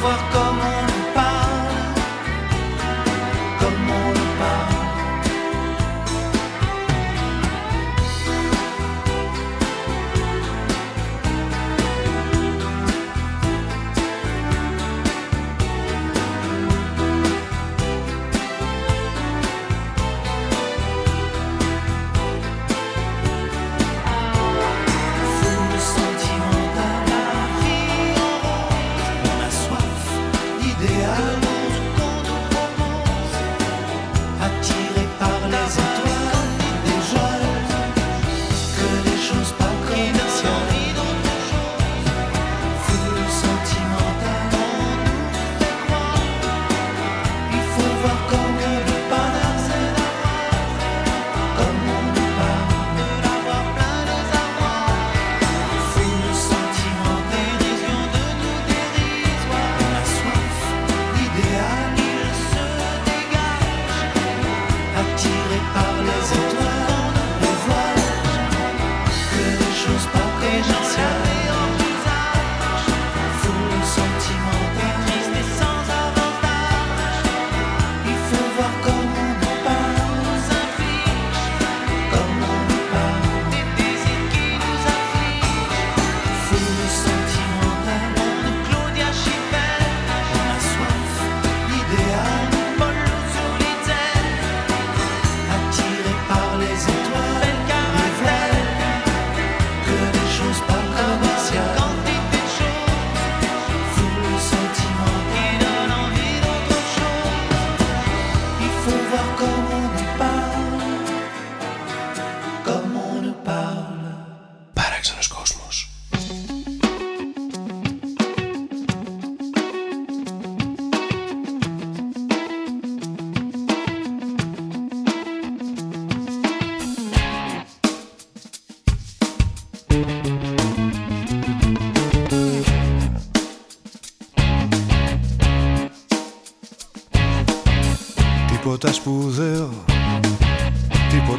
voir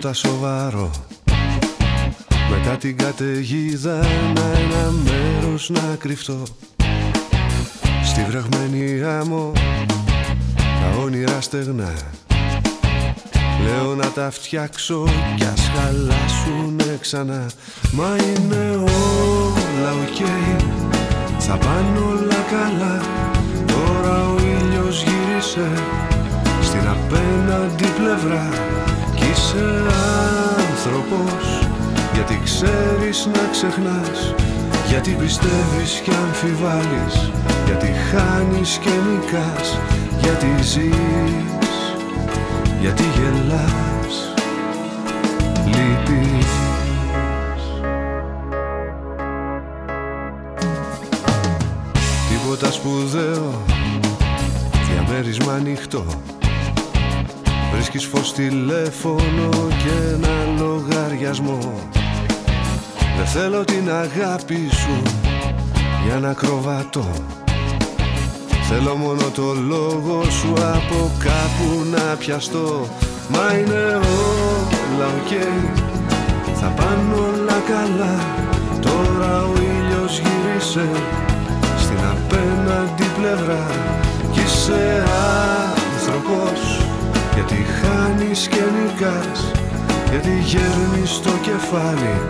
τίποτα σοβαρό Μετά την καταιγίδα ένα ένα μέρος να κρυφτώ. Στη βραγμένη άμμο τα όνειρα στεγνά. Λέω να τα φτιάξω κι ας χαλάσουνε ξανά. Μα είναι όλα οκ, θα πάνε όλα καλά. Τώρα ο ήλιος γύρισε στην απέναντι πλευρά. Κι είσαι άνθρωπος γιατί ξέρεις να ξεχνάς Γιατί πιστεύεις και αμφιβάλλεις Γιατί χάνεις και νικάς Γιατί ζεις Γιατί γελάς. Λυπείς. Τίποτα σπουδαίο Βρίσκεις φως τηλέφωνο και ένα λογαριασμό. Δεν θέλω την αγάπη σου για να κροβατώ. Θέλω μόνο το λόγο σου από κάπου να πιαστώ. Μα είναι όλα οκ. Θα πάνε όλα καλά. Τώρα ο ήλιος γύρισε Στην απέναντι πλευρά. Κι είσαι άνθρωπος Γιατί χάνεις και νικάς Γιατί γέρνεις το κεφάλι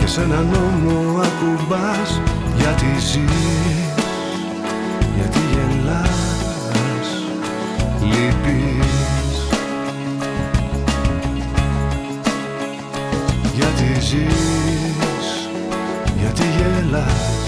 Και σε έναν νόμο ακουμπάς. Γιατί ζεις Γιατί γελάς Λυπείς. Γιατί ζεις Γιατί γελάς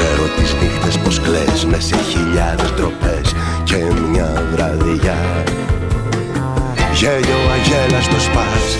Ξέρω τις νύχτες πως κλαις μες σε χιλιάδες ντροπές και μια βραδιά Γέλιο αγέλαστο σπάς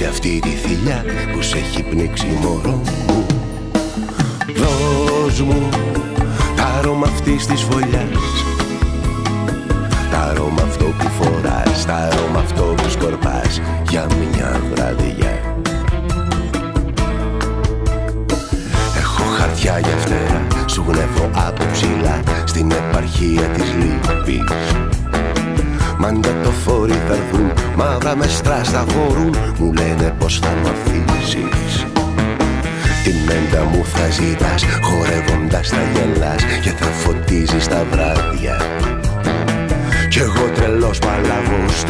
αυτή τη θηλιά που σε έχει πνίξει μωρό μου. Δώσ' μου τα αρώμα αυτής της φωλιάς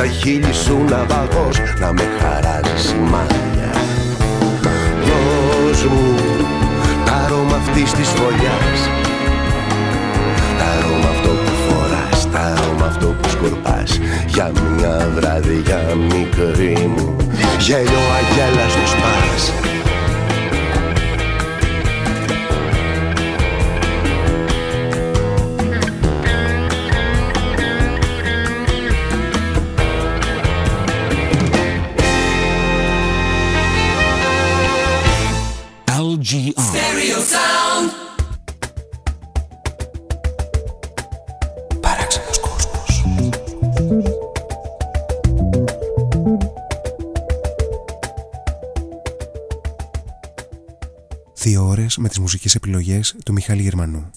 παλαβός, στα χείλη σου ναυαγός Να με χαράζεις σημάδια Δώσ' μου τα αρώμα αυτής της φωλιάς. Τα αρώμα αυτό που φοράς, τα αρώμα αυτό που σκορπάς. Για μια βραδιά μικρή μου Γέλιο αγέλαστο σπάς τις μουσικές επιλογές του Μιχάλη Γερμανού.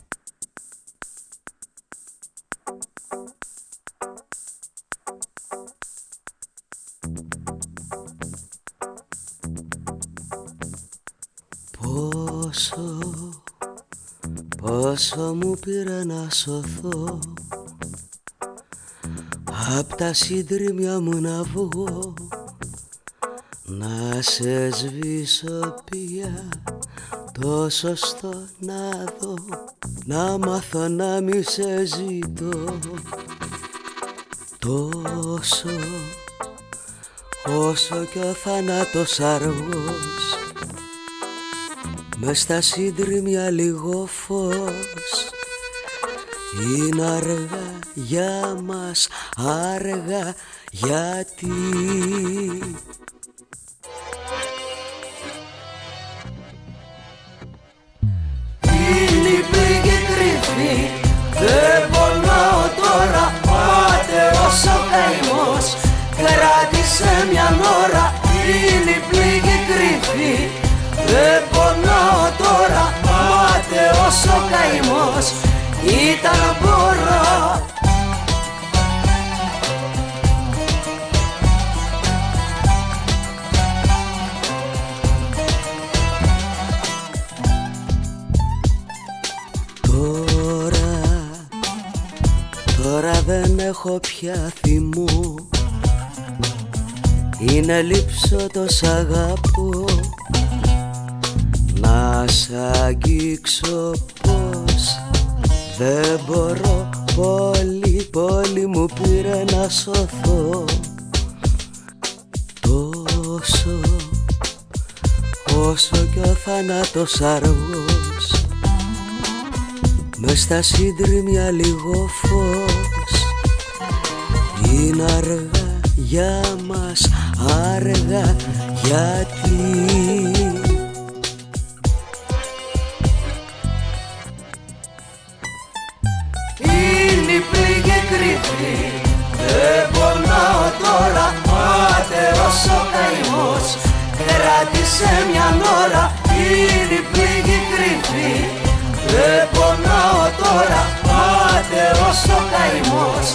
Πόσο, πόσο μου πήρε να σωθώ. Απ' τα σύντριμια μου να βγω. Να σε σβήσω πια τόσο στο να δω να μάθω να μη σε ζητώ. Τόσο όσο κι ο θάνατος αργός. Μες στα σύντριμια λίγο φως. Είναι αργά για μας αργά γιατί Δεν πονάω τώρα Πάτε όσο καημός Κράτησε μια ώρα Είναι η πληγή κρυφή Δεν πονάω τώρα Πάτε όσο καημός Ήταν μπορώ έχω πια θυμό Είναι λείψω το σ' αγαπώ. Να σ' αγγίξω πως Δεν μπορώ πολύ πολύ μου πήρε να σωθώ. Τόσο όσο κι ο θάνατος αργός. Μες στα σύντριμια λίγο φως Είναι αργά για μας, αργά γιατί. Είναι η πληγή κρυφή, δεν πονάω τώρα, ματερός ο καημός. Κράτησε μια ώρα, είναι η πληγή κρυφή Δεν πονάω τώρα, πάτερος ο καημός.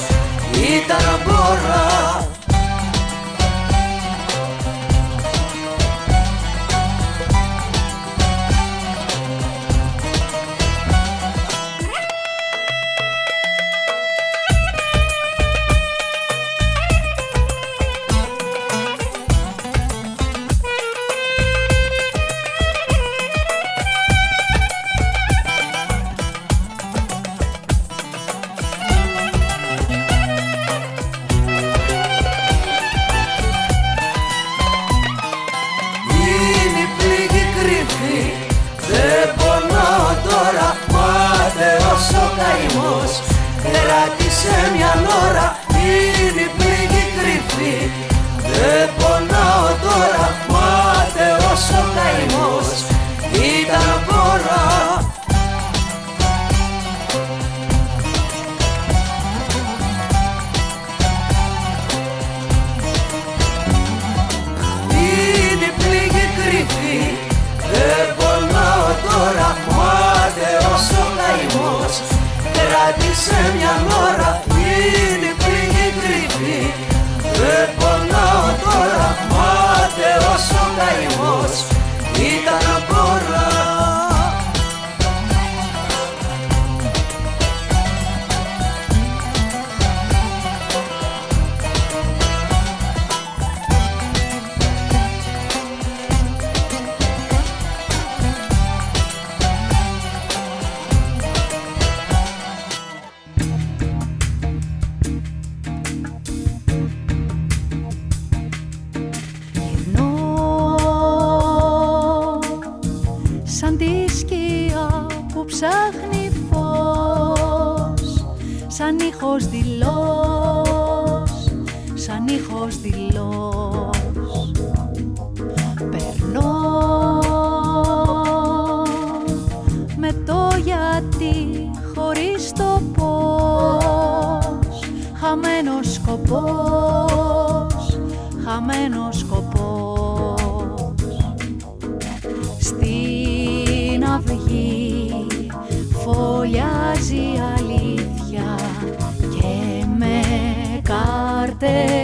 Ήταν morra. amarte.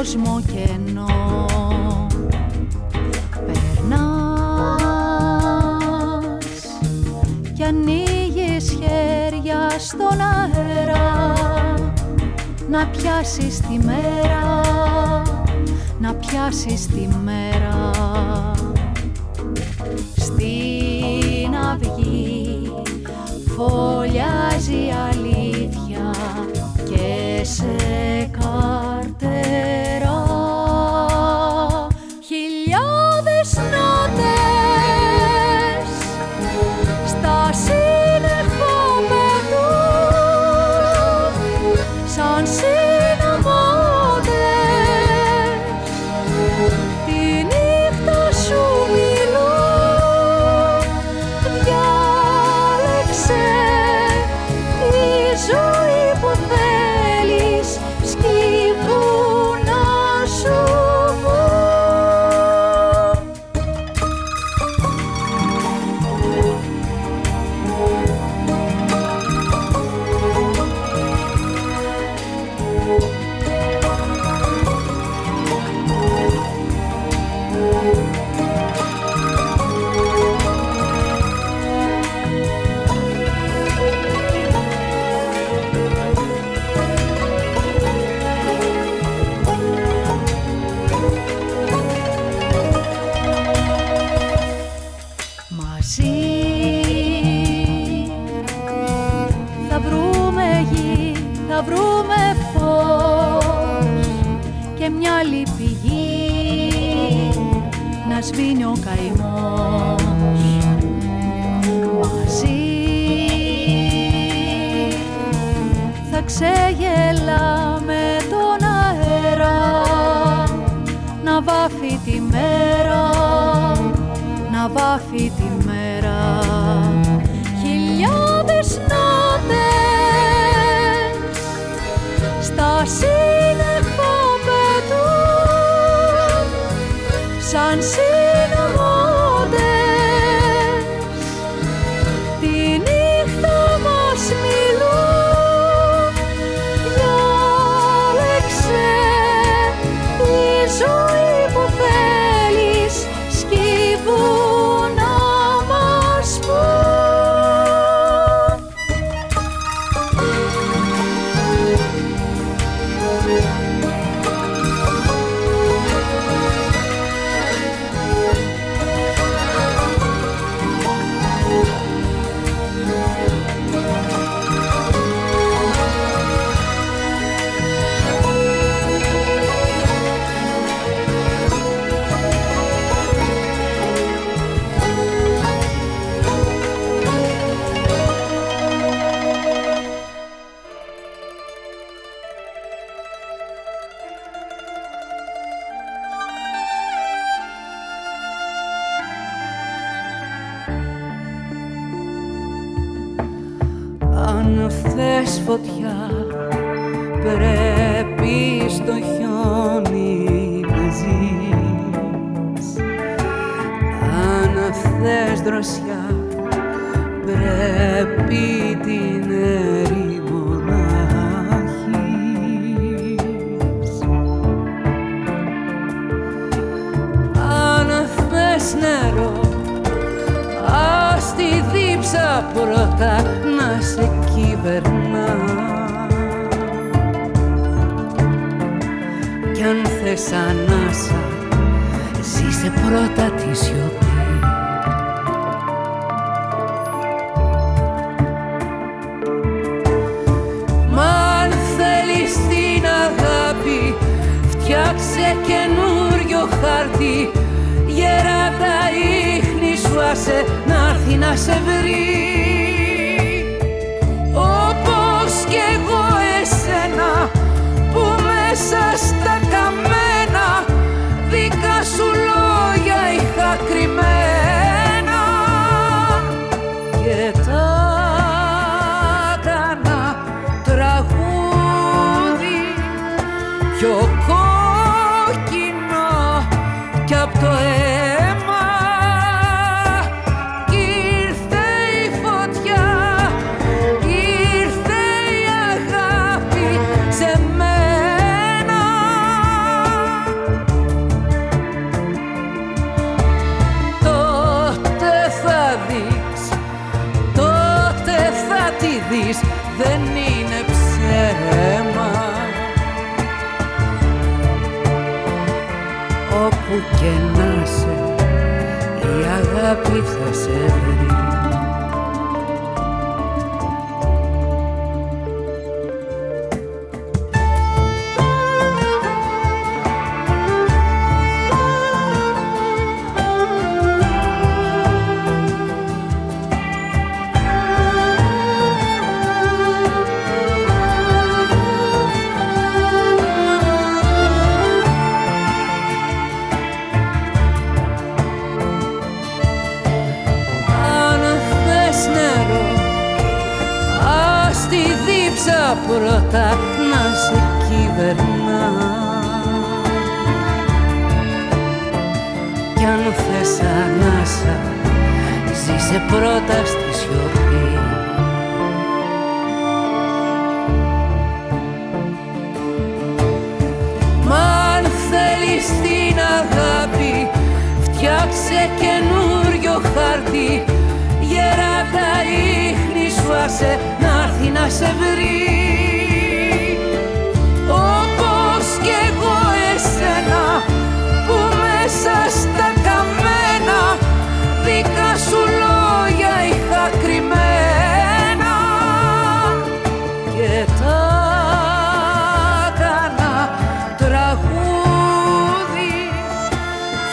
Κόσμο κενό. Περνάς κι ανοίγεις χέρια στον αέρα. Να πιάσεις τη μέρα, να πιάσεις τη μέρα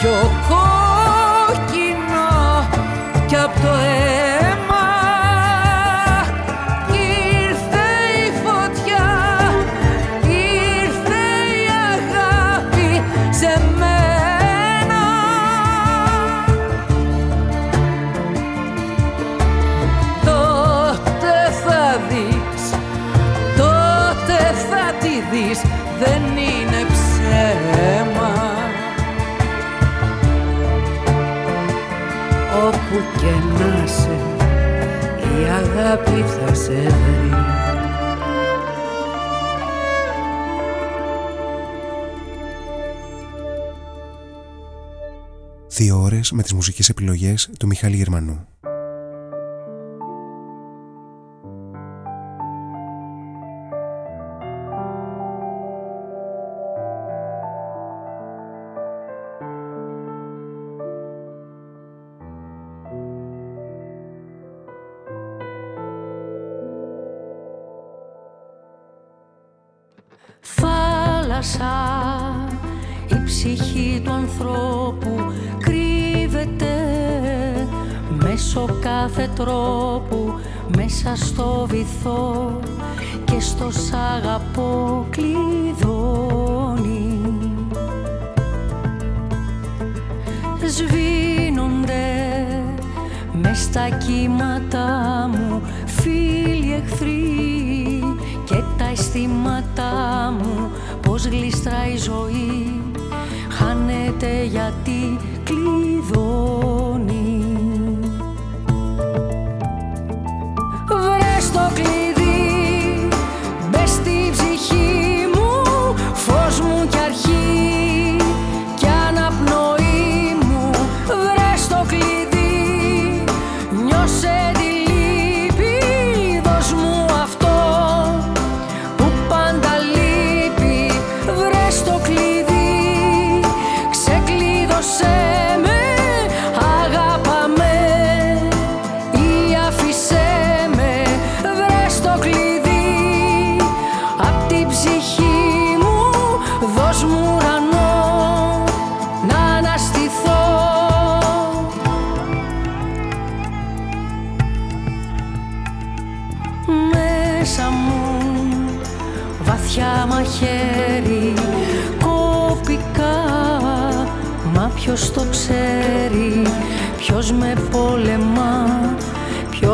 αγάπη Δύο ώρες με τις μουσικές επιλογές του Μιχάλη Γερμανού. Κάθε τρόπο μέσα στο βυθό και στο σ' αγαπώ κλειδώνει. Σβήνονται μες στα κύματα μου φίλοι εχθροί και τα αισθήματά μου πως γλιστράει η ζωή. Χάνεται γιατί κλειδώνει ποιος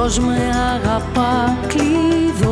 Ποιος με αγαπά Κλειδώνω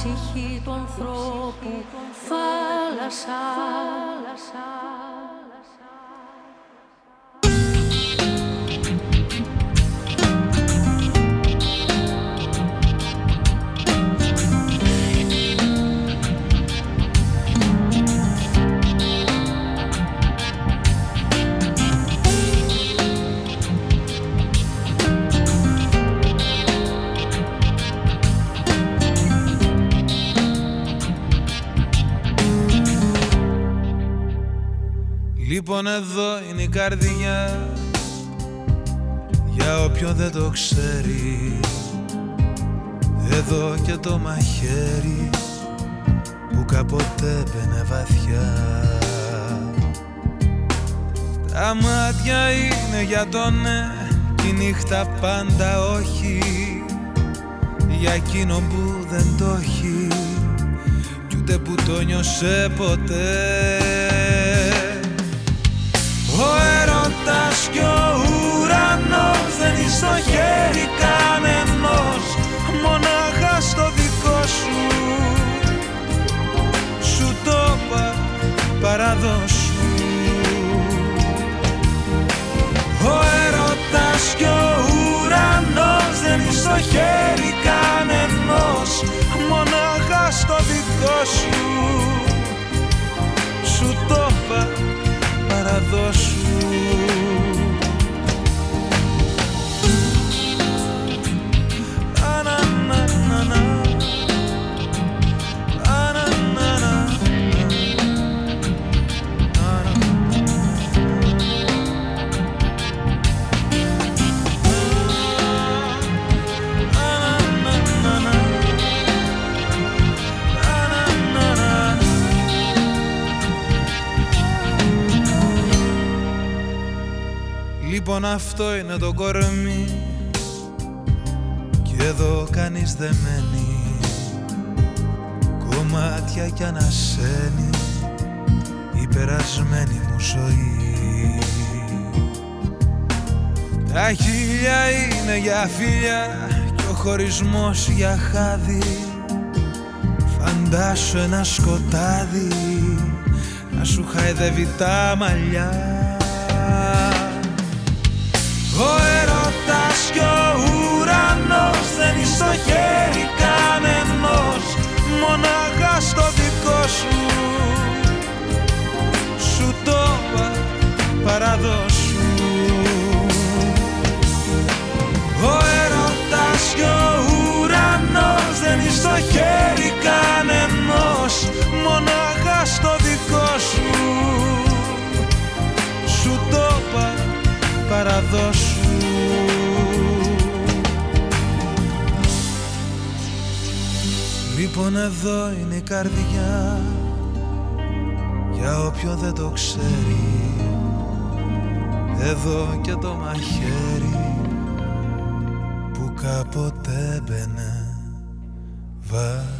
ψυχή του ανθρώπου θάλασσα. Λοιπόν εδώ είναι η καρδιά. Για όποιον δεν το ξέρει. Εδώ και το μαχαίρι Που κάποτε μπαινε βαθιά. Τα μάτια είναι για το ναι Κι η νύχτα πάντα όχι. Για εκείνο που δεν το έχει Κι ούτε που το νιώσε ποτέ ο έρωτας κι ο ουρανός δεν είναι στο χέρι κανενός. Μονάχα στο δικό σου. Σου το πα παραδώσου Ο έρωτας κι ο δεν είναι στο χέρι κανενός. Μονάχα στο δικό σου. Σου το πα είπα παραδόσου Λοιπόν αυτό είναι το κορμί. Και εδώ κανείς δεν μένει. Κομμάτια κι ανασένει Η περασμένη μου ζωή. Τα χίλια είναι για φίλια Και ο χωρισμός για χάδι. Φαντάσου ένα σκοτάδι Να σου χαϊδεύει τα μαλλιά κι ο ουρανός δεν είναι στο χέρι κανενός. Μονάχα στο δικό σου. Σου το είπα παραδόσου. Ο έρωτας κι ο ουρανός δεν είναι στο χέρι κανενός. Μονάχα στο δικό σου. Σου το είπα Λοιπόν εδώ είναι η καρδιά. Για όποιον δεν το ξέρει. Εδώ και το μαχαίρι Που κάποτε μπαινε βαθιά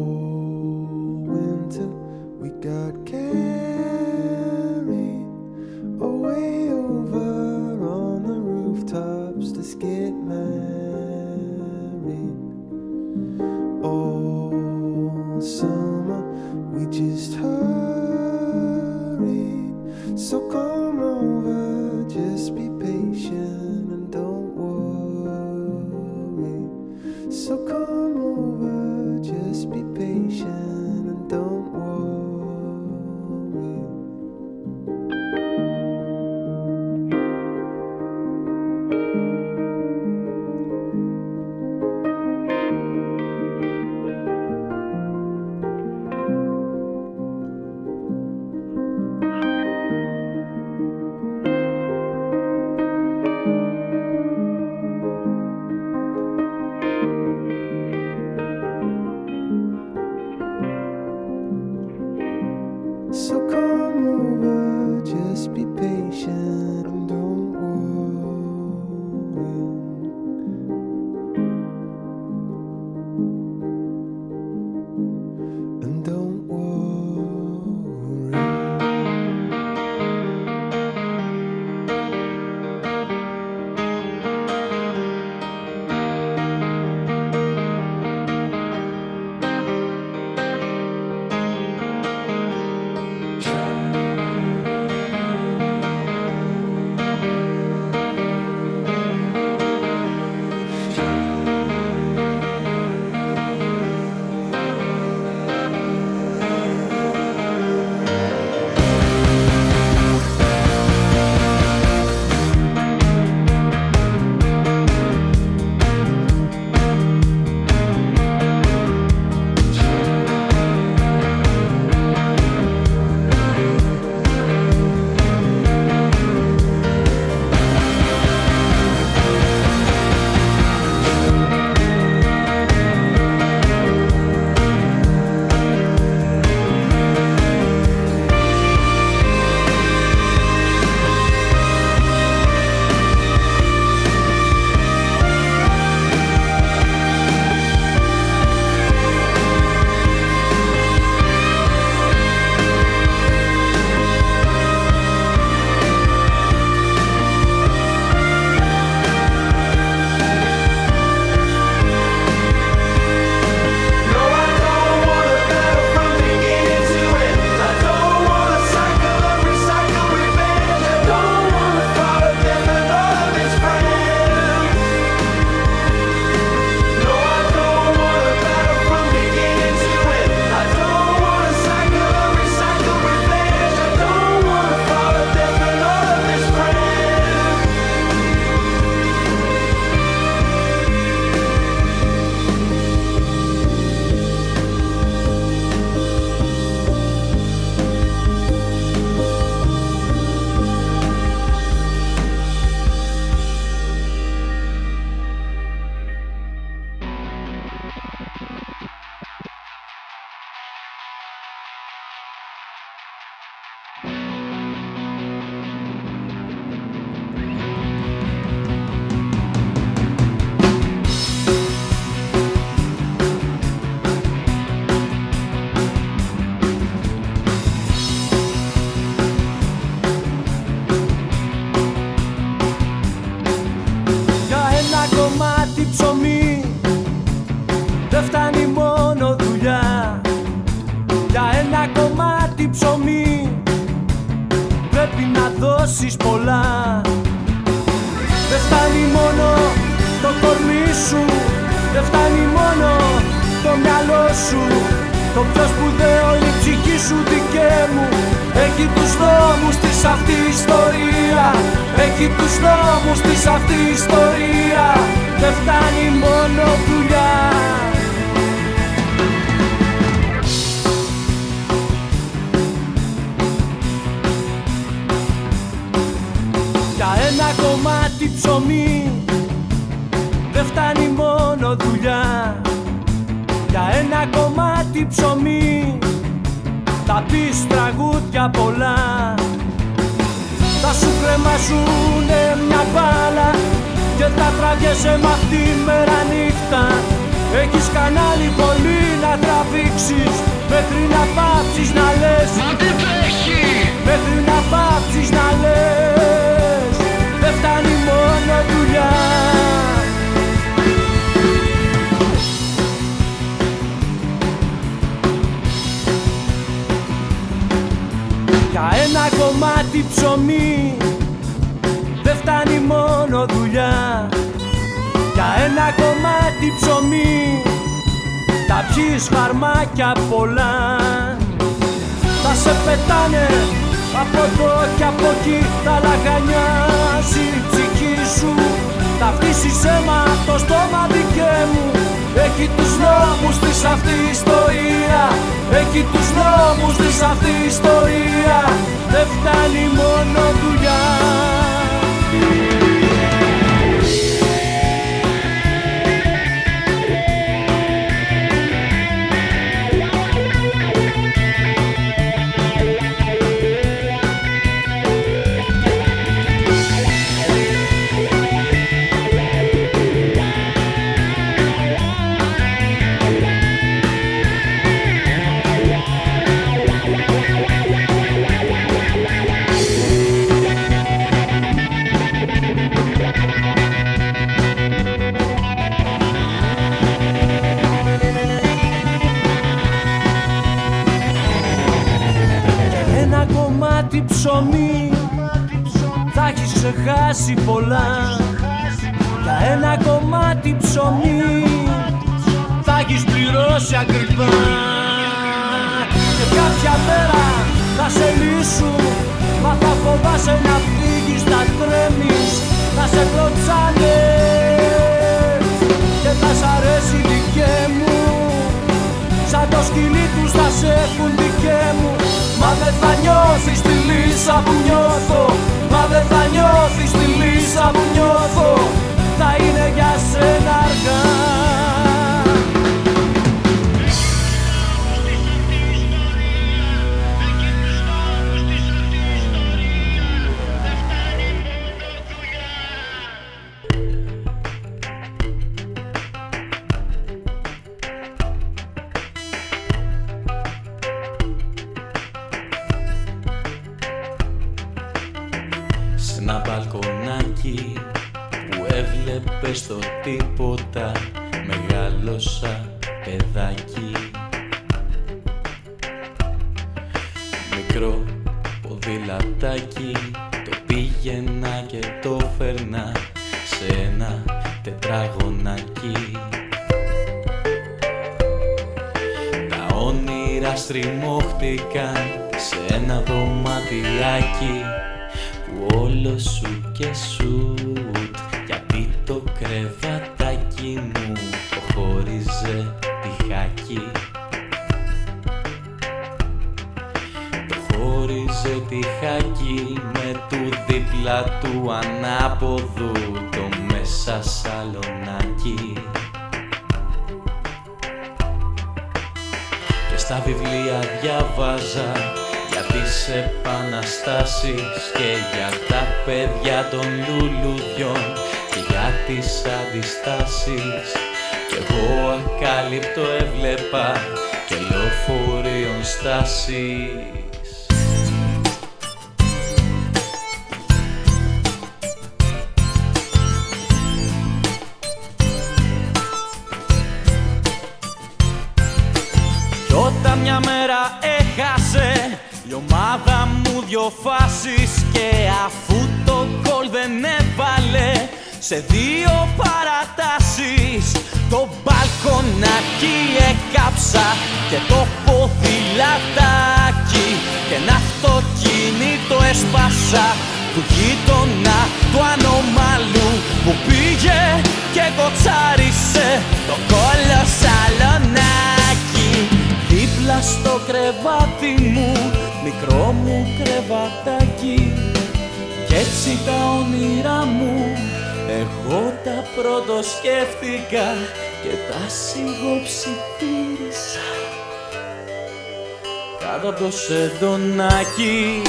Κάτω από το σεντονάκι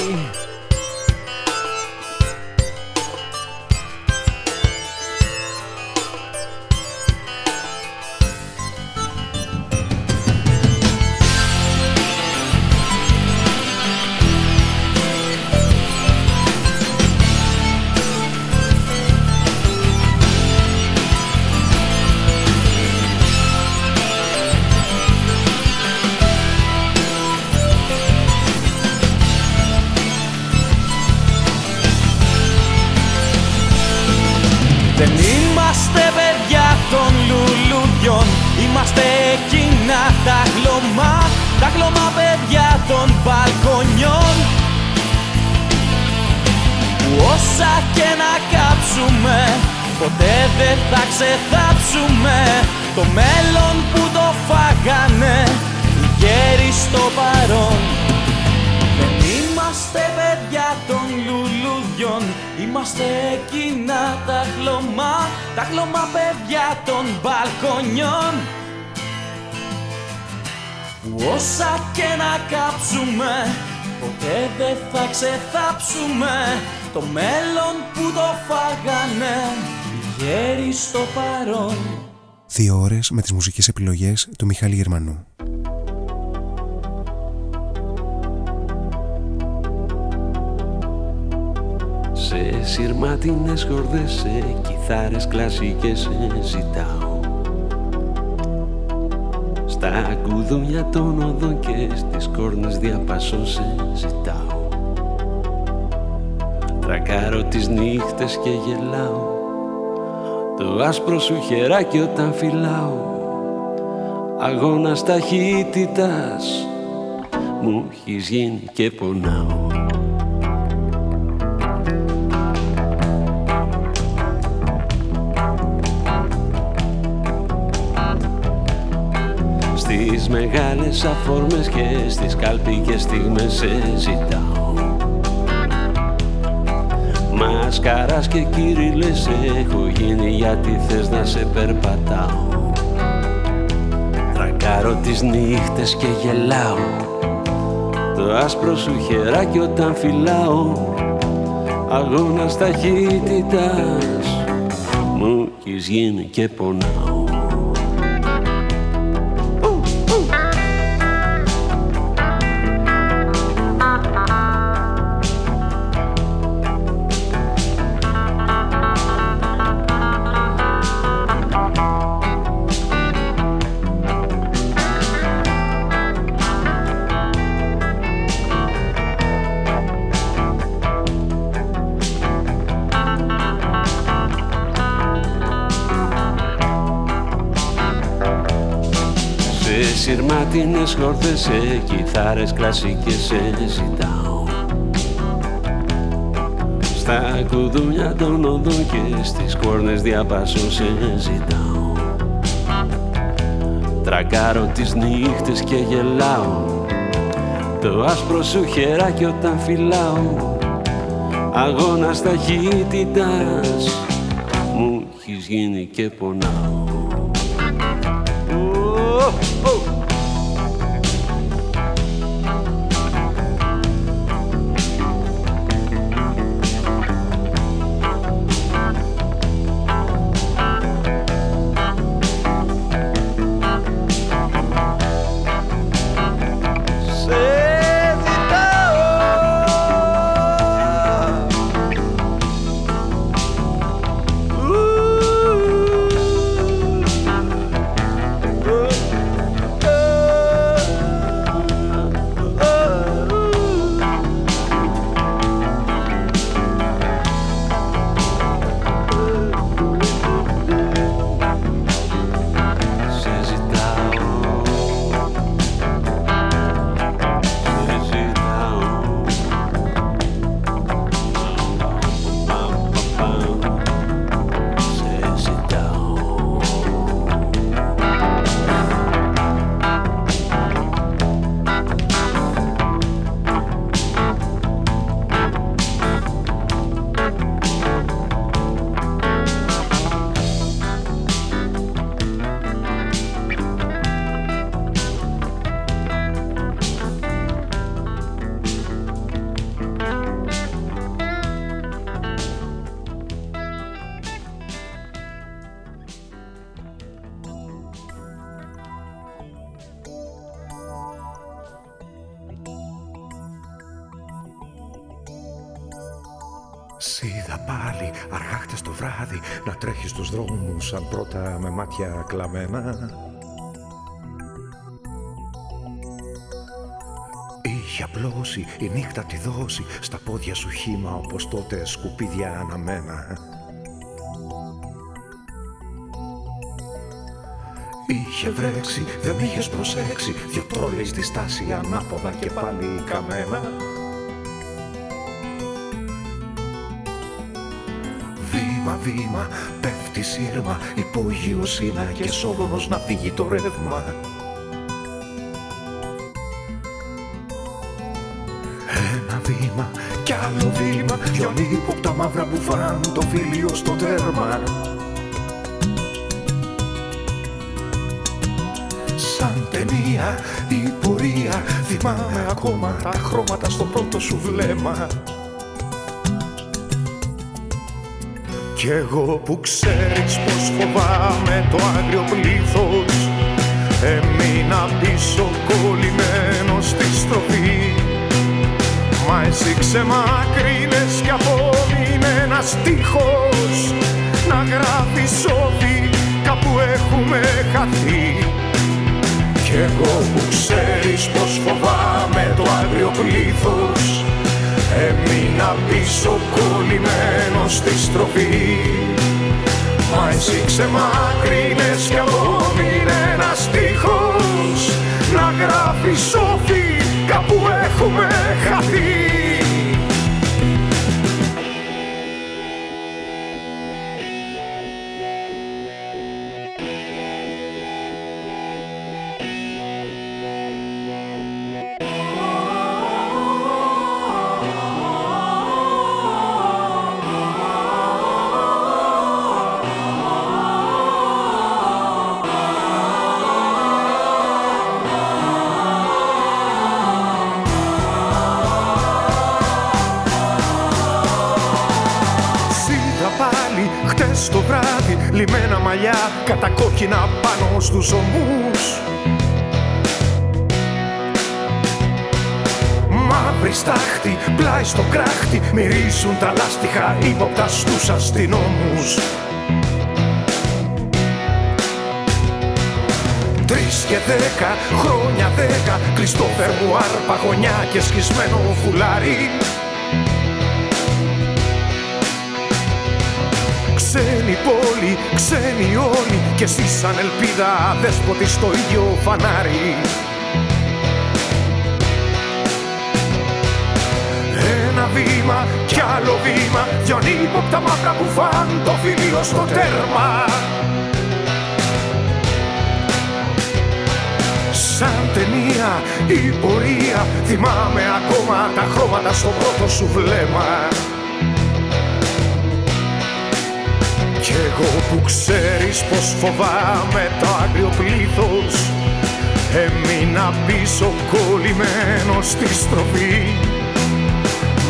το μέλλον που το φάγανε οι γέροι στο παρόν. Δύο ώρες με τις μουσικές επιλογές του Μιχάλη Γερμανού. Σε σειρματινές χορδές, σε κιθάρες κλασικές σε ζητάω Στα κουδούνια των οδών και στις κόρνες διαπασών σε ζητάω Τρακάρω τις νύχτες και γελάω. Το άσπρο σου χεράκι όταν φυλάω. Αγώνας ταχύτητας Μου έχεις γίνει και πονάω. Στις μεγάλες αφόρμες και στις καλπικές στιγμές σε ζητάω Μασκαράς και κύριλες έχω γίνει γιατί θες να σε περπατάω. Τρακάρω τις νύχτες και γελάω. Το άσπρο σου χεράκι όταν φυλάω Αγώνας ταχύτητας. Μου έχεις γίνει και πονάω σειρμάτινες χόρτες σε κιθάρες κλασικές σε ζητάω. Στα κουδούνια των οδών και στις κόρνες διαπάσως σε ζητάω. Τρακάρω τις νύχτες και γελάω. Το άσπρο σου χεράκι όταν φυλάω. Αγώνας ταχύτητας Μου έχεις γίνει και πονάω μάτια κλαμμένα. Είχε απλώσει η νύχτα τη δώσει στα πόδια σου χύμα όπως τότε σκουπίδια αναμένα. Είχε βρέξει, δεν είχες προσέξει Δυο τρόλοι στη στάση ανάποδα και πάλι καμένα Βήμα, βήμα, πέφτει σύρμα Υπόγειος είναι και σόλωνος να φύγει το ρεύμα. Ένα βήμα κι άλλο βήμα Δυο τα μαύρα που φάνουν το φίλιο στο τέρμα. Σαν ταινία η πορεία Θυμάμαι ακόμα τα χρώματα στο πρώτο σου βλέμμα Κι εγώ που ξέρεις πως φοβάμαι το άγριο πλήθος Έμεινα πίσω κολλημένο στη στροφή. Μα εσύ ξεμακρύνες κι απόμεινε ένας στίχος Να γράφεις σόφι κάπου έχουμε χαθεί. Κι εγώ που ξέρεις πως φοβάμαι το άγριο πλήθος Έμεινα πίσω κολλημένος στη στροφή. Μα εσύ ξεμάκρυνες κι απόμεινε ένας στίχος Να γράφεις σόφι κάπου έχουμε χαθεί λιμένα μαλλιά κατακόκκινα πάνω στους ομούς. Μαύρη στάχτη, πλάι στο κράχτη μυρίζουν τα λάστιχα ύποπτα στους αστυνόμους. Τρεις και δέκα, χρόνια δέκα κλειστό φερμουάρ, παγωνιά και σκισμένο φουλάρι Ξένη πόλη, ξένοι όλοι και εσύ σαν ελπίδα δέσποτη στο ίδιο φανάρι. Ένα βήμα κι άλλο βήμα δυο τα μαύρα που φαν το φιλίο στο τέρμα. Σαν ταινία η πορεία θυμάμαι ακόμα τα χρώματα στο πρώτο σου βλέμμα Κι εγώ που ξέρεις πως φοβάμαι το άγριο πλήθος Έμεινα πίσω κολλημένο στη στροφή.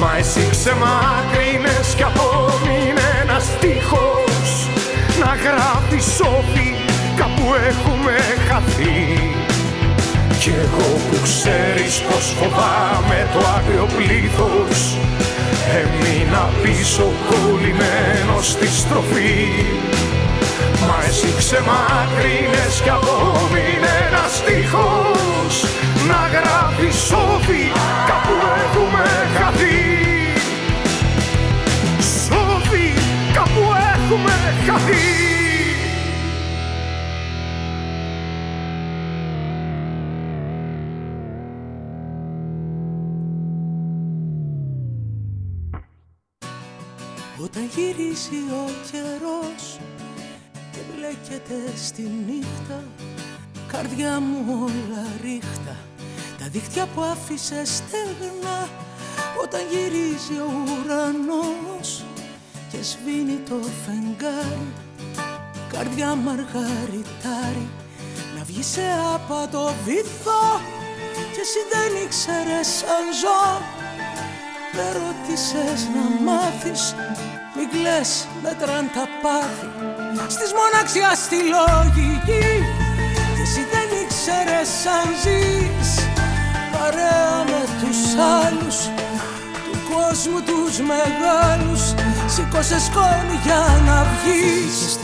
Μα εσύ ξεμάκρυνες κι απόμεινε ένας τείχος. Να γράφει σόφι κάπου έχουμε χαθεί. Κι εγώ που ξέρεις πως φοβάμαι το άγριο πλήθος Έμεινα πίσω κολλημένος στη στροφή. Μα εσύ ξεμάκρυνες κι απόμεινε ένας στίχος Να γράφεις σόφι κάπου έχουμε χαθεί. Σόφι κάπου έχουμε χαθεί γυρίζει ο καιρός και μπλέκεται στη νύχτα. Καρδιά μου όλα ρίχτα Τα δίχτυα που άφησε στεγνά. Όταν γυρίζει ο ουρανός και σβήνει το φεγγάρι Καρδιά μαργαριτάρι να βγει σε άπατο βυθό. Και εσύ δεν ήξερες αν ζω δεν ρώτησες να μάθεις Μην κλαις μέτραν τα πάθη Στις μοναξιάς στη λογική Και εσύ δεν ήξερες αν ζεις Παρέα με τους άλλους Του κόσμου τους μεγάλους. Σήκωσες σκόνη για να βγεις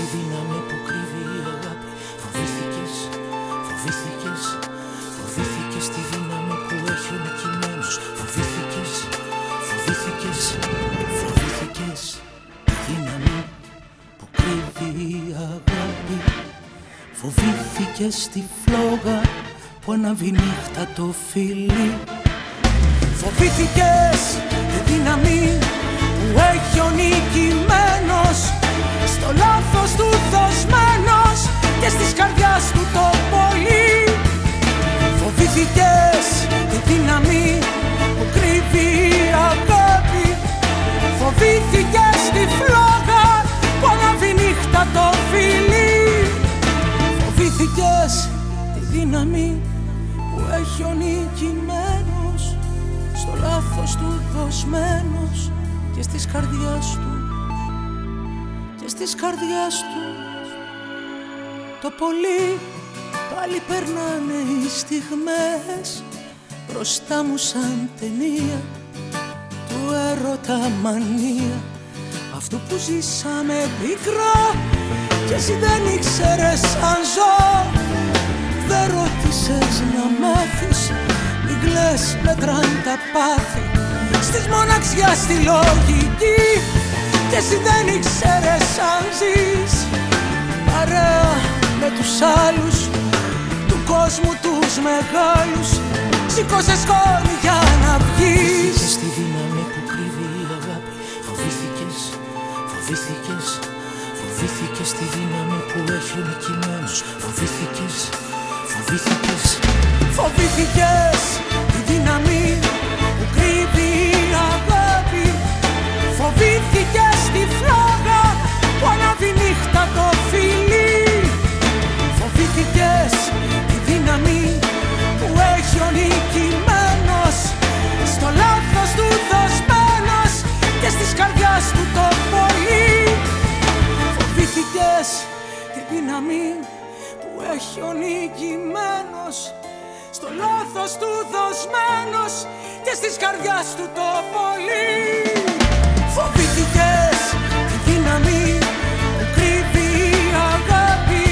Φοβήθηκες τη φλόγα που αναβεί νύχτα το φίλι. Φοβήθηκες τη δύναμη που έχει ο νικημένος Στο λάθος του δοσμένος και στις καρδιάς του το πολύ. Φοβήθηκες τη δύναμη που κρύβει η αγάπη. Φοβήθηκες τη φλόγα δύναμη που έχει ο νικημένος Στο λάθος του δοσμένος και στις καρδιάς του. Και στις καρδιάς του. Το πολύ πάλι περνάνε οι στιγμές μπροστά μου σαν ταινία. Του έρωτα μανία αυτού που ζήσαμε πικρά και εσύ δεν ήξερες αν ζω δεν ρώτησες να μάθεις. Μην κλαις μετράν τα πάθη. Στις μοναξιάς στη λογική. Και εσύ δεν ήξερες αν ζεις. Παρέα με τους άλλους. Του κόσμου τους μεγάλους. Σήκωσε σκόνη για να βγεις. Φοβήθηκες τη δύναμη που κρύβει η αγάπη. Φοβήθηκες, φοβήθηκες. Φοβήθηκες τη δύναμη που έχει ο νικημένος Φοβήθηκες, φοβήθηκες Φοβήθηκες τη δύναμη που κρύβει η αγάπη. Φοβήθηκες τη φλόγα που ανάβει νύχτα το φιλί. Φοβήθηκες τη δύναμη που έχει ο νικημένος Στο λάθος του δοσμένος και στις καρδιάς του το πολύ Φοβήθηκες τη δύναμη που έχει ο νικημένος στο λάθος του δοσμένος και στις καρδιάς του το πολύ. Φοβήθηκες τη δύναμη που κρύβει η αγάπη.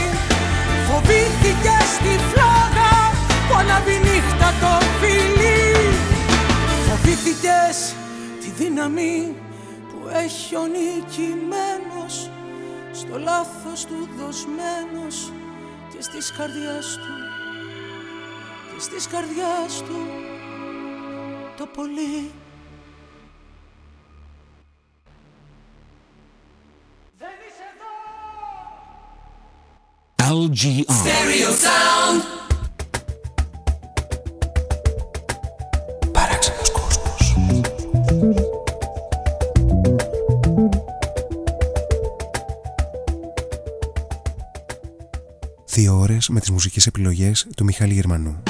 Φοβήθηκες τη φλόγα που ανάβει νύχτα το φιλί. Φοβήθηκες τη δύναμη που έχει ο νικημένος στο λάθος του δοσμένος και στις καρδιάς του και στις καρδιάς του το πολύ LGR. Stereo Sound. Παράξενος κόσμος. Δύο ώρες με τις μουσικές επιλογές του Μιχάλη Γερμανού.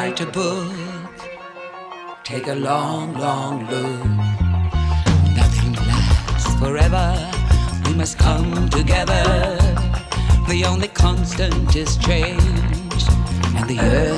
write a book. Take a long, long look. Nothing lasts forever. We must come together. The only constant is change, and the earth.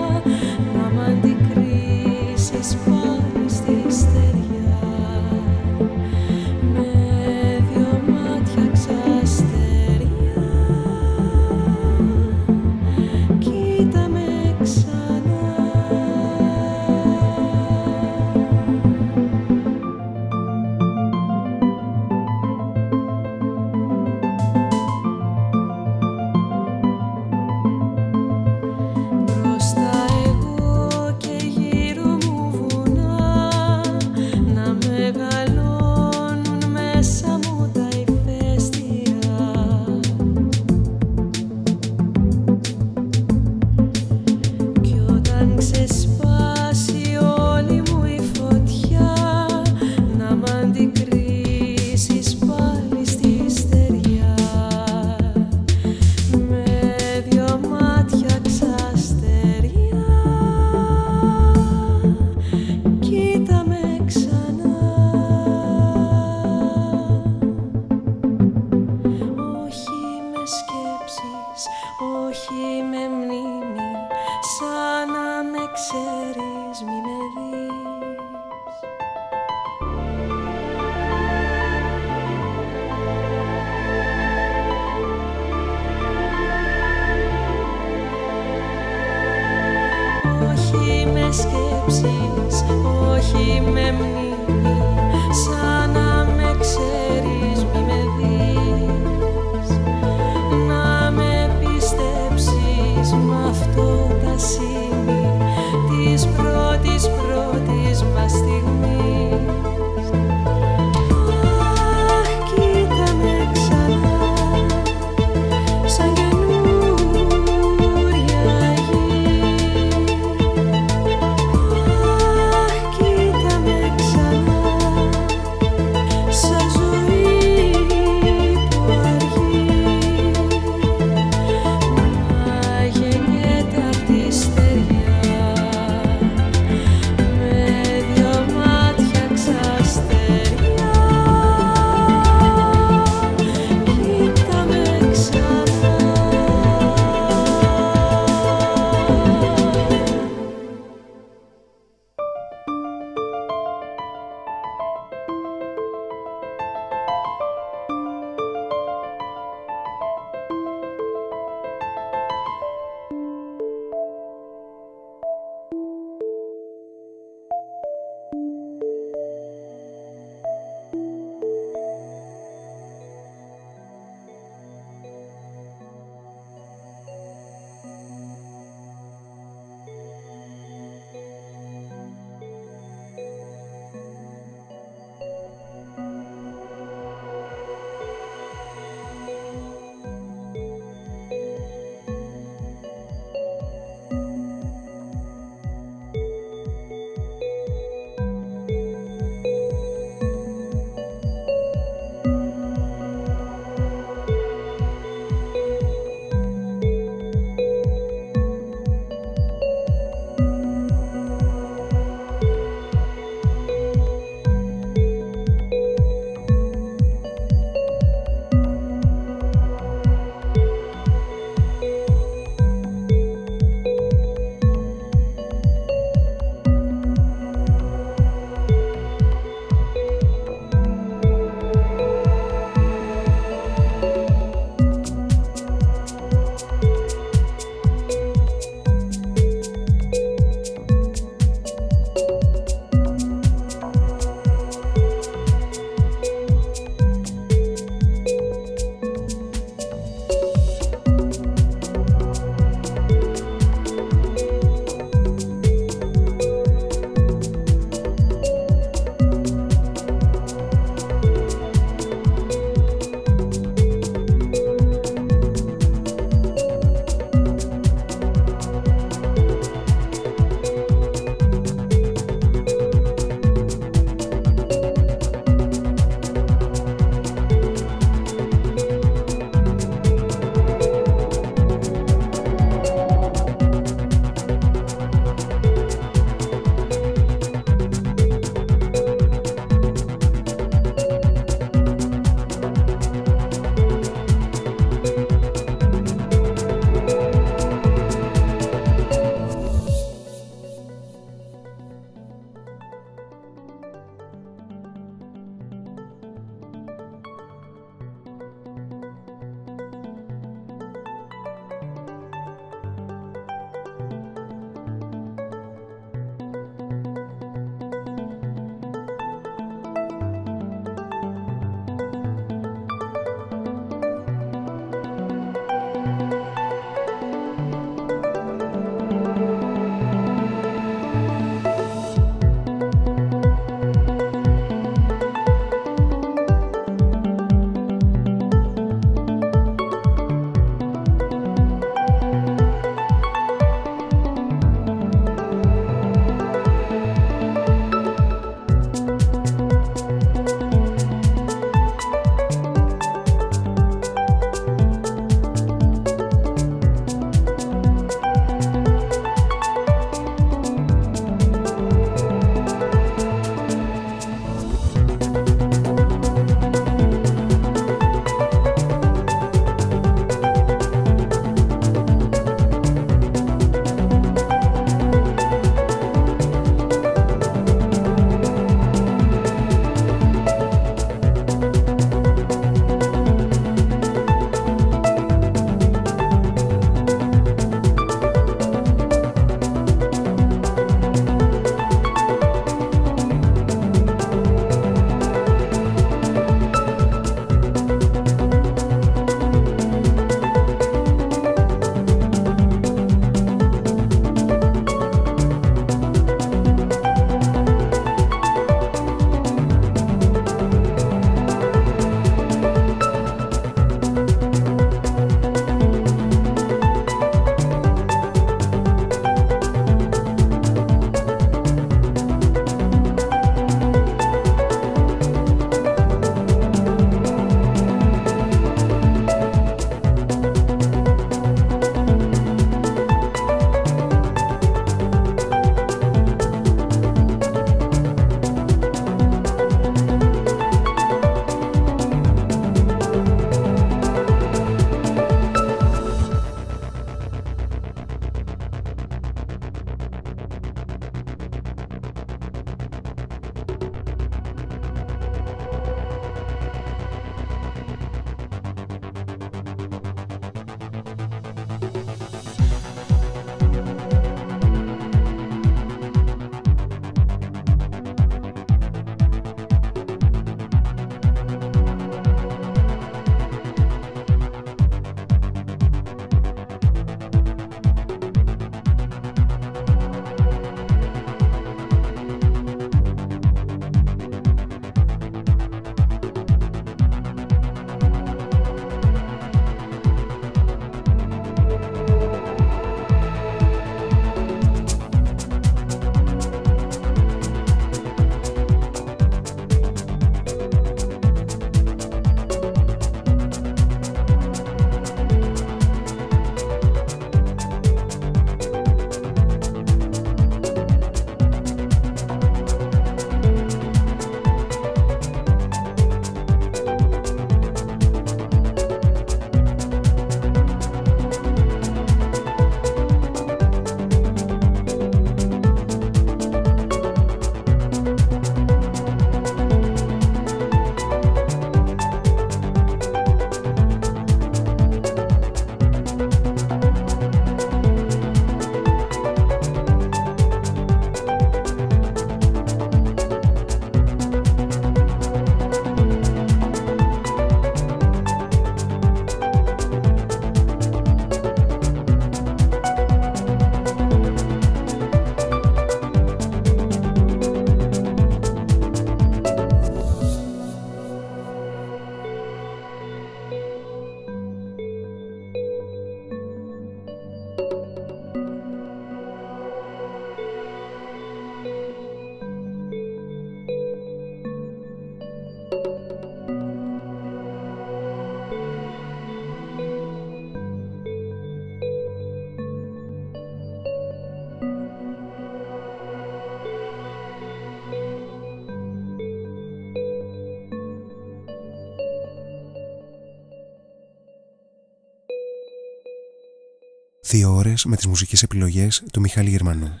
δύο ώρες με τις μουσικές επιλογές του Μιχάλη Γερμανού.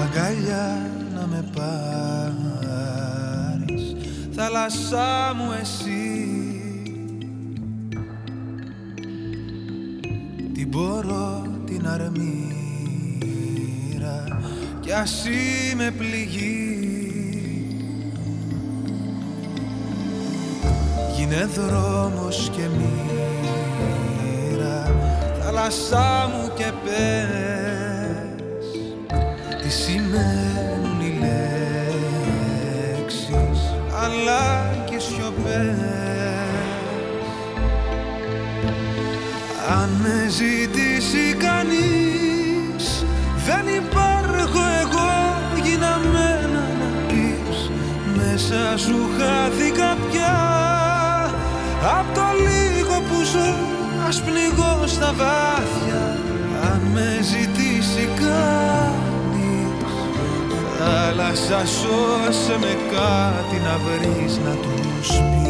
Αγκαλιά να με πάρει θάλασσά μου εσύ. Την μπορώ την αρμύρα κι ας είμαι πληγή. Γίνε δρόμος και μοίρα θάλασσά μου και πες τι σημαίνει τρελά και σιωπές. Αν με ζητήσει κανείς. δεν υπάρχω εγώ γιναμένα να πεις Μέσα σου χάθηκα πια από το λίγο που ζω ας πνιγώ στα βάθη θάλασσα σώσε με κάτι να βρεις να τους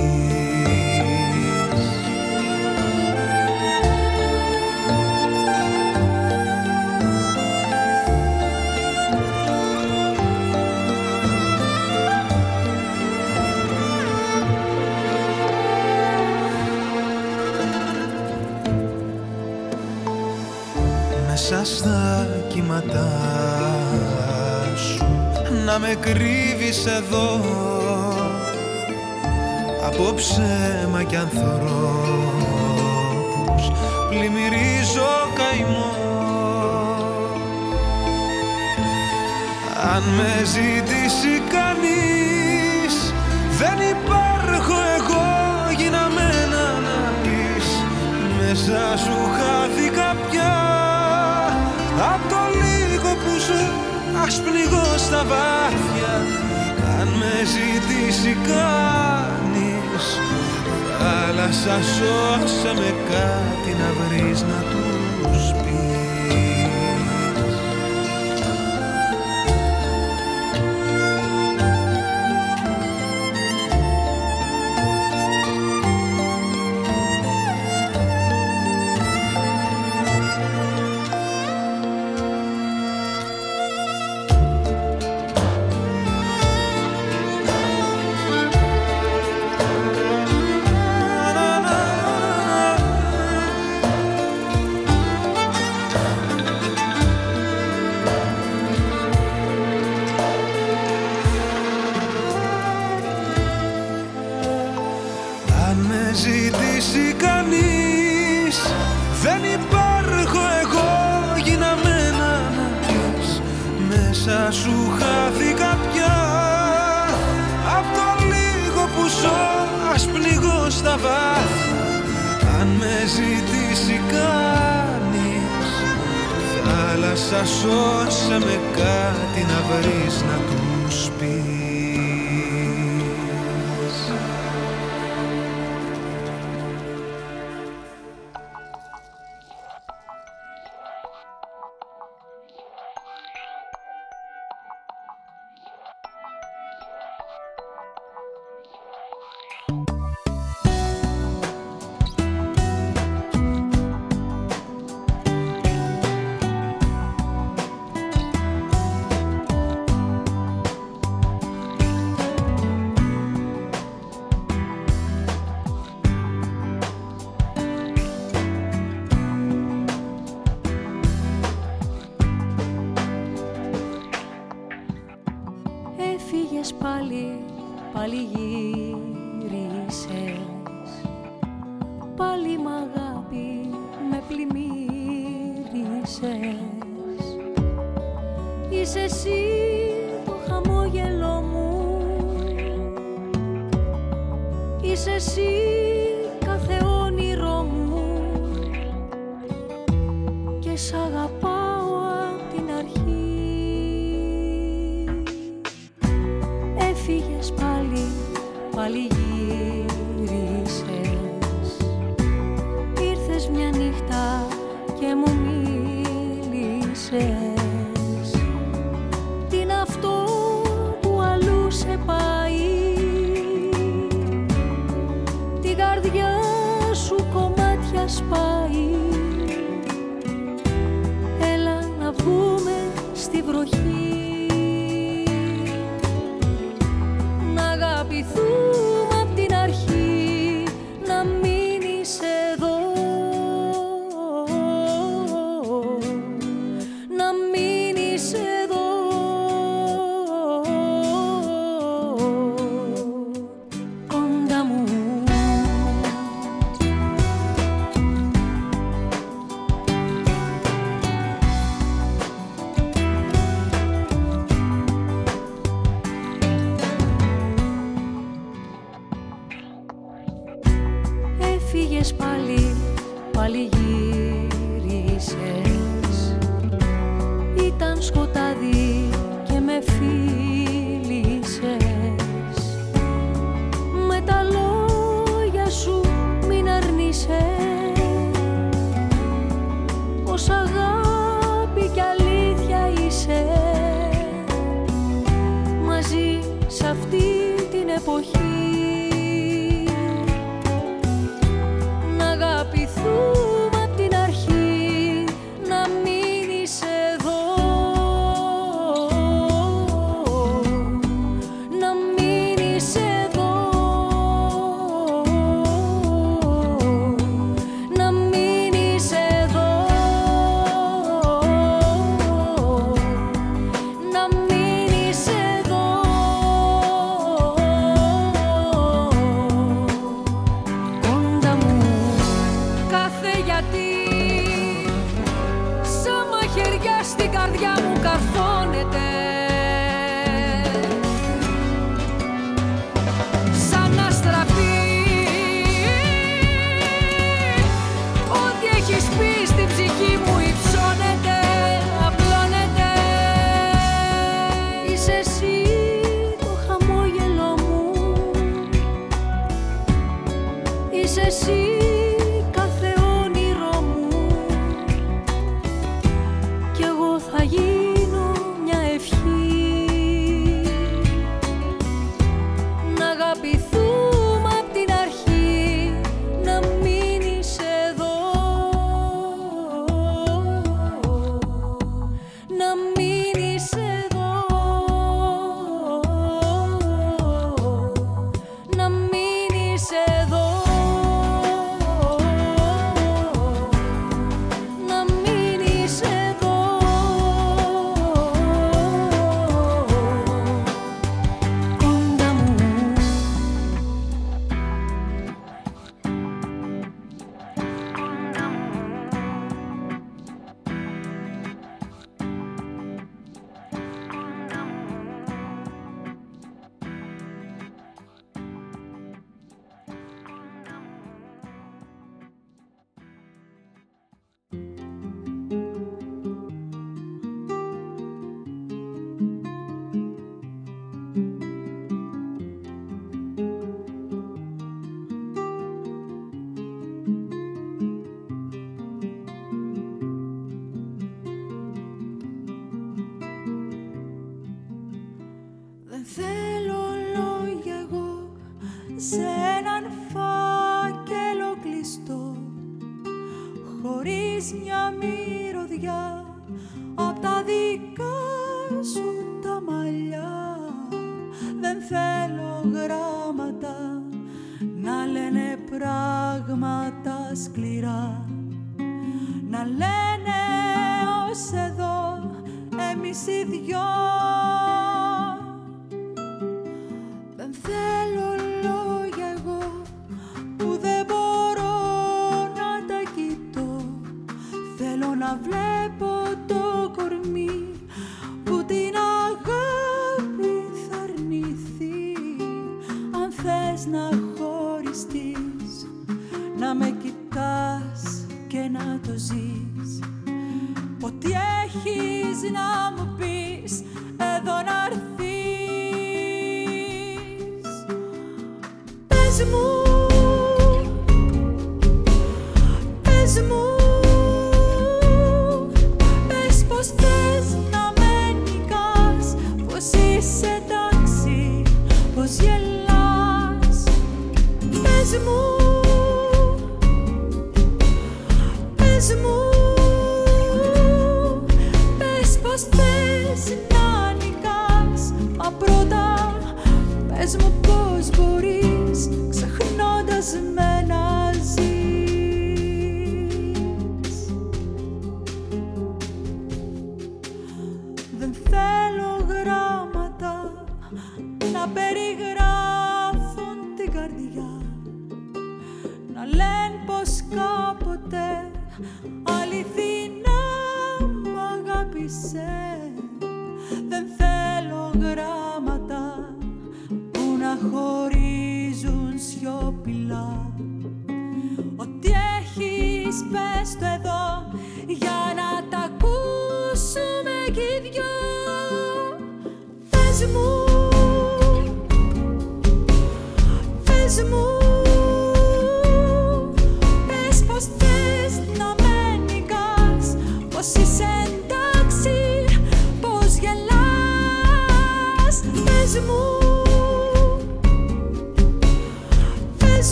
με κρύβεις εδώ. Απόψε ψέμα κι ανθρώπους πλημμυρίζω καημό. Αν με ζητήσει κανείς δεν υπάρχω εγώ γιναμένα να πεις Μέσα σου χάθηκα πια Ας πνιγώ στα βάθια Αν με ζητήσει κάνεις Θάλασσα σώσε με κάτι να βρεις να του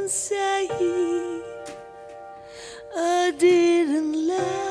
didn't say I didn't love.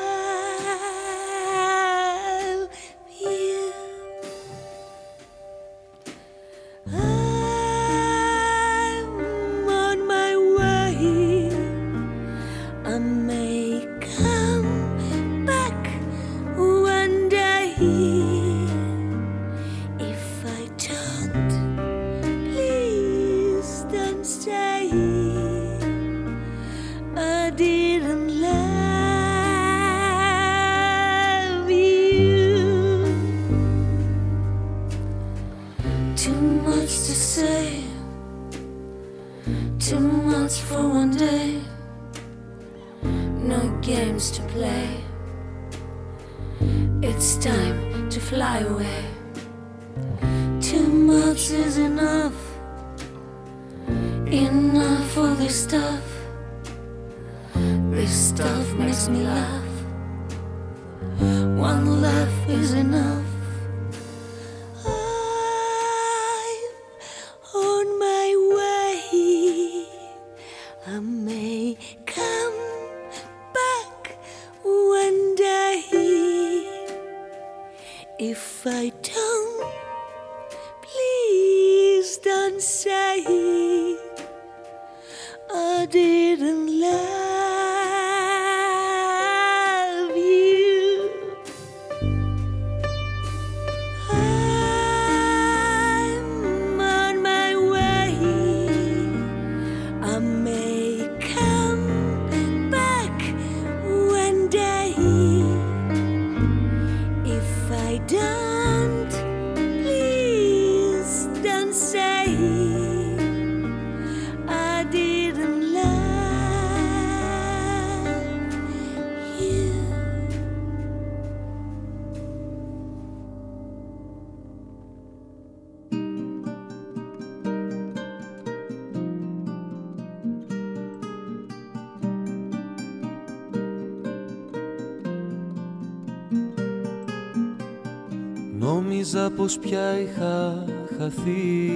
Πως πια είχα χαθεί.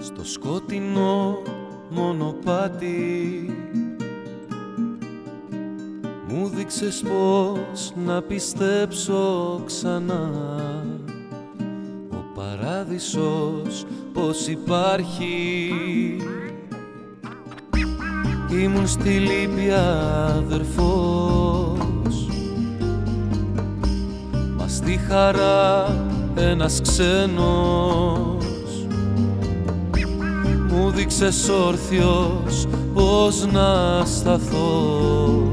Στο σκοτεινό μονοπάτι Μου δείξες πως να πιστέψω ξανά. Ο παράδεισος πως υπάρχει. Ήμουν στη λύπη αδερφός χαρά ένας ξένος. Μου δείξες όρθιος πως να σταθώ.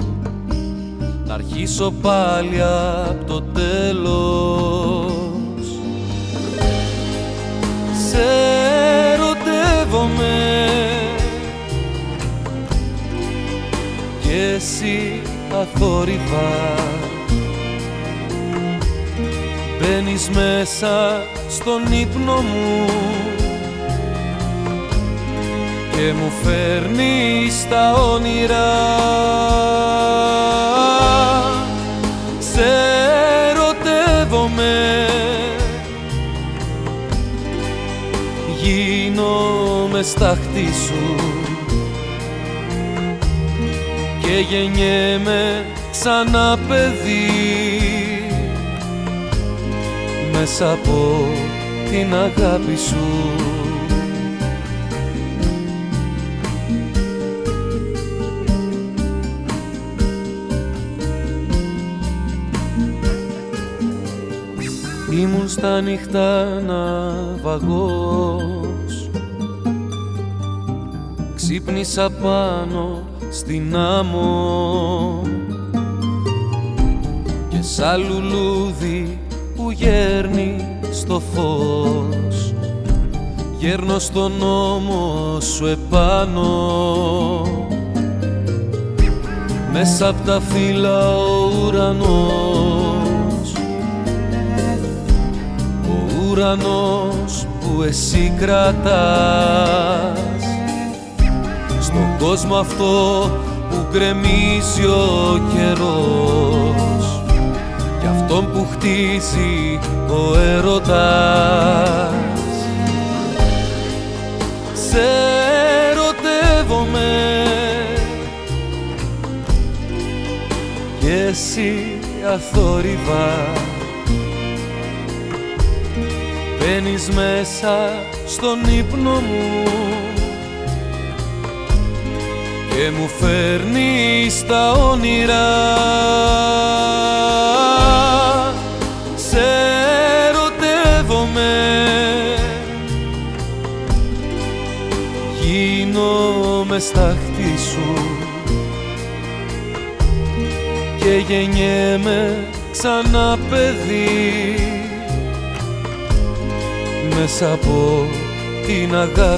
Να αρχίσω πάλι απ' το τέλος. Σε ερωτεύομαι κι εσύ αθόρυβα Μπαίνεις μέσα στον ύπνο μου και μου φέρνεις τα όνειρα. Σε ερωτεύομαι Γίνομαι στάχτη σου και γεννιέμαι ξανά παιδί μέσα από την αγάπη σου. Ήμουν στα νυχτά ναυαγός. Ξύπνησα πάνω στην άμμο. Και σαν λουλούδι που γέρνει στο φως. Γέρνω στον νόμο σου επάνω. Μέσα απ' τα φύλλα ο ουρανός. Ο ουρανός που εσύ κρατάς. Στον κόσμο αυτό που γκρεμίζει ο καιρός. Κι αυτόν που χτίζει ο έρωτας. Σε ερωτεύομαι Κι εσύ αθόρυβα. Μπαίνεις μέσα στον ύπνο μου και μου φέρνεις τα όνειρα Σε ερωτεύομαι Γίνομαι στάχτη σου και γεννιέμαι ξανά παιδί. Μέσα από την αγάπη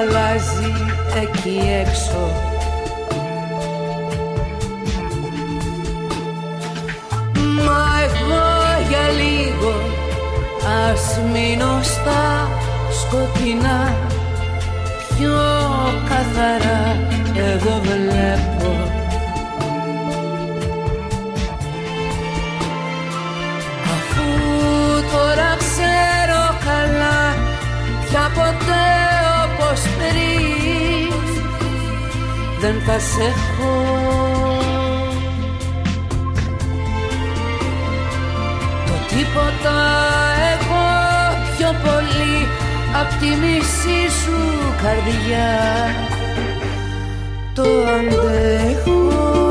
αλλάζει εκεί έξω. Μα εγώ για λίγο ας μείνω στα σκοτεινά. Πιο καθαρά εδώ βλέπω. Αφού τώρα ξέρω καλά πια ποτέ όπως πριν δεν θα σε έχω. Το τίποτα εγώ πιο πολύ απ' τη μισή σου καρδιά. Το αντέχω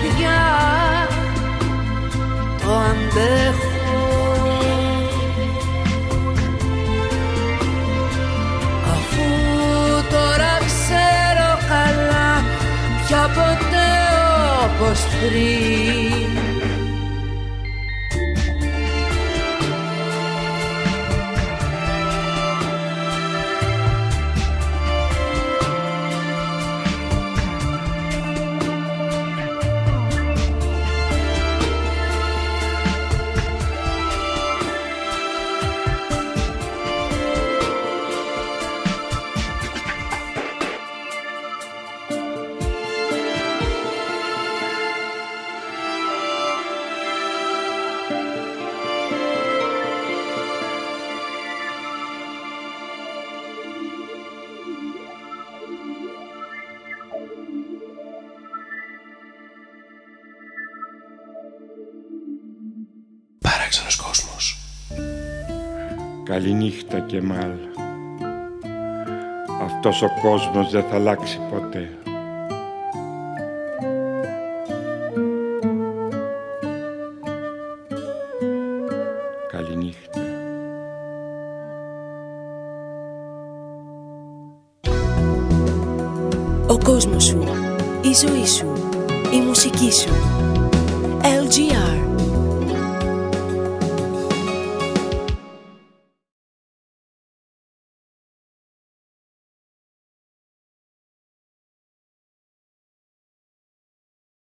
καρδιά το αντέχω. Αφού τώρα ξέρω καλά πια ποτέ όπως πριν Καληνύχτα και μάλ. Αυτός ο κόσμος δεν θα αλλάξει ποτέ. Καληνύχτα. Ο κόσμος σου, η ζωή σου, η μουσική σου. LGR